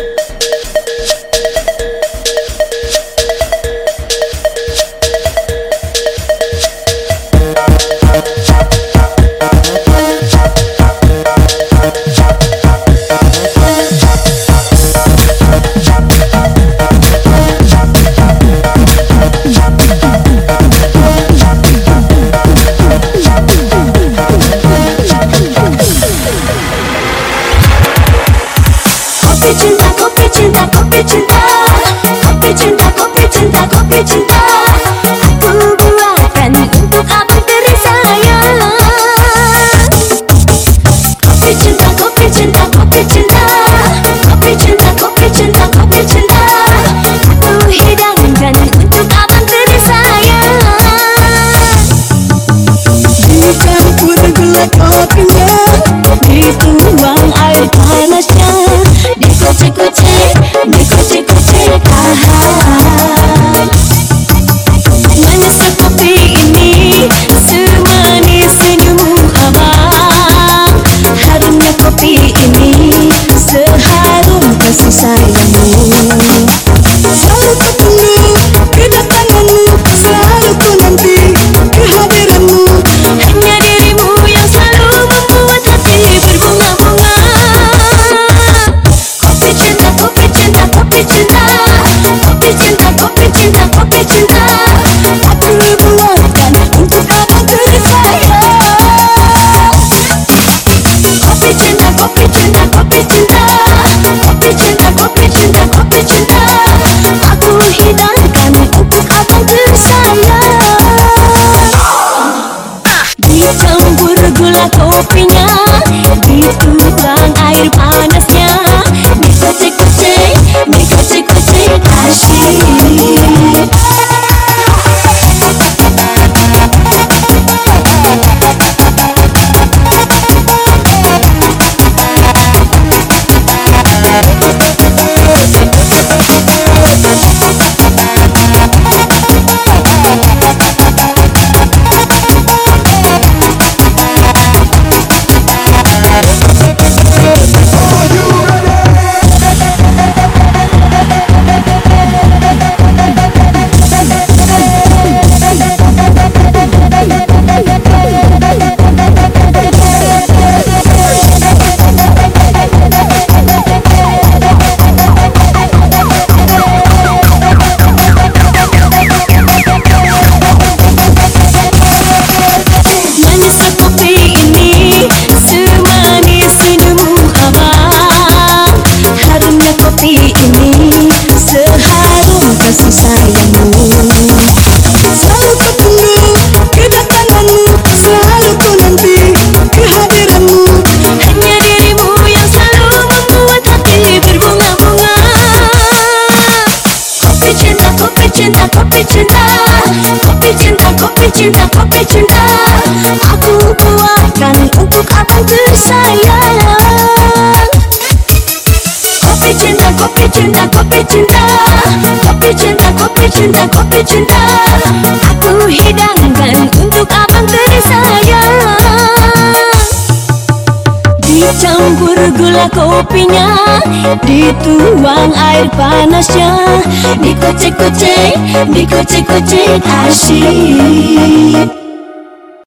you. Kopi cinta, kopi cinta, kopi cinta, kopi cinta, kopi cinta, kopi cinta. Aku buatkan untuk abang tercinta. Kopi cinta, kopi cinta, kopi cinta, kopi cinta, kopi cinta. Aku hidangkan untuk abang tercinta. Berikan ku dan ku Oh Seharum kasih sayangmu Kopi cinta, kopi cinta, kopi cinta, kopi cinta, kopi cinta. Aku hidangkan bubuk kawan tersayang Dia campur gula kopinya cinta, kopi cinta, kopi cinta, kopi cinta. cinta kopi cinta. Aku hidangkan untuk abang tersayang dicampur gula kopinya dituang air panasnya. Dikocek-kocek dikocek-kocek asyik.